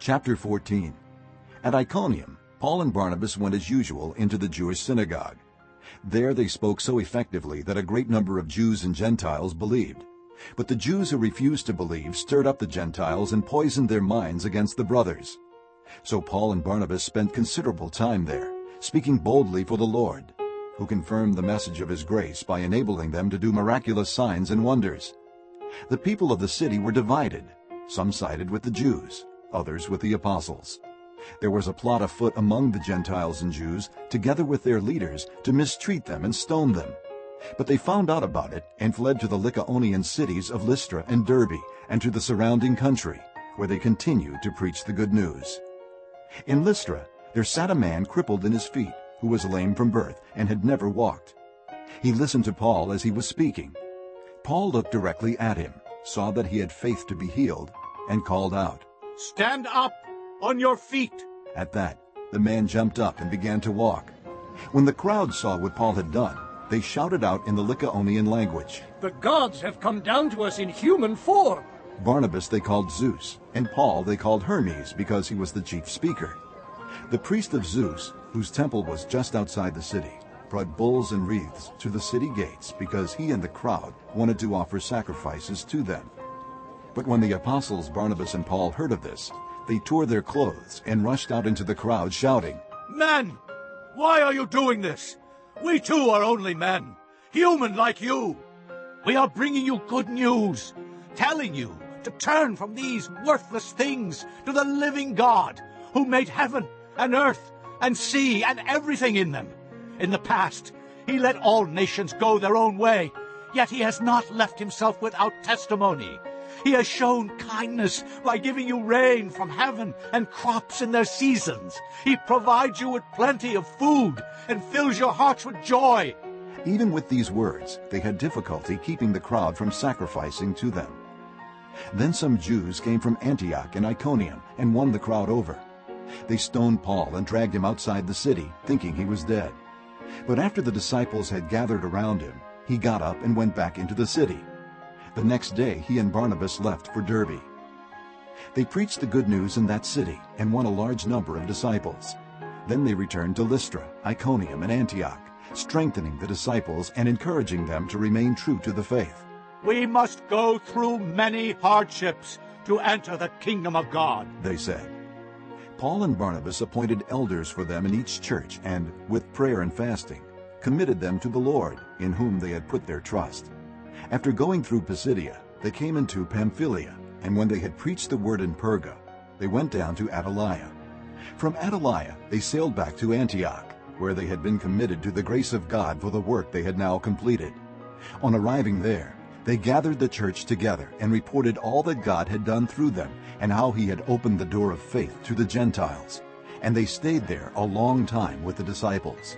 Chapter 14 At Iconium, Paul and Barnabas went as usual into the Jewish synagogue. There they spoke so effectively that a great number of Jews and Gentiles believed. But the Jews who refused to believe stirred up the Gentiles and poisoned their minds against the brothers. So Paul and Barnabas spent considerable time there, speaking boldly for the Lord, who confirmed the message of his grace by enabling them to do miraculous signs and wonders. The people of the city were divided. Some sided with the Jews, others with the apostles. There was a plot afoot among the Gentiles and Jews, together with their leaders, to mistreat them and stone them. But they found out about it and fled to the Lycaonian cities of Lystra and Derbe and to the surrounding country, where they continued to preach the good news. In Lystra there sat a man crippled in his feet, who was lame from birth and had never walked. He listened to Paul as he was speaking. Paul looked directly at him, saw that he had faith to be healed, and called out, Stand up on your feet. At that, the man jumped up and began to walk. When the crowd saw what Paul had done, they shouted out in the Lycaonian language. The gods have come down to us in human form. Barnabas they called Zeus, and Paul they called Hermes because he was the chief speaker. The priest of Zeus, whose temple was just outside the city, brought bulls and wreaths to the city gates because he and the crowd wanted to offer sacrifices to them. But when the apostles Barnabas and Paul heard of this, they tore their clothes and rushed out into the crowd shouting, Men, why are you doing this? We too are only men, human like you. We are bringing you good news, telling you to turn from these worthless things to the living God who made heaven and earth and sea and everything in them. In the past, he let all nations go their own way, yet he has not left himself without testimony. He has shown kindness by giving you rain from heaven and crops in their seasons. He provides you with plenty of food and fills your hearts with joy. Even with these words, they had difficulty keeping the crowd from sacrificing to them. Then some Jews came from Antioch and Iconium and won the crowd over. They stoned Paul and dragged him outside the city, thinking he was dead. But after the disciples had gathered around him, he got up and went back into the city. The next day he and Barnabas left for Derbe. They preached the good news in that city and won a large number of disciples. Then they returned to Lystra, Iconium, and Antioch, strengthening the disciples and encouraging them to remain true to the faith. We must go through many hardships to enter the kingdom of God, they said. Paul and Barnabas appointed elders for them in each church and, with prayer and fasting, committed them to the Lord, in whom they had put their trust. After going through Pisidia, they came into Pamphylia, and when they had preached the word in Perga, they went down to Attalia. From Attalia they sailed back to Antioch, where they had been committed to the grace of God for the work they had now completed. On arriving there, they gathered the church together and reported all that God had done through them and how he had opened the door of faith to the Gentiles. And they stayed there a long time with the disciples.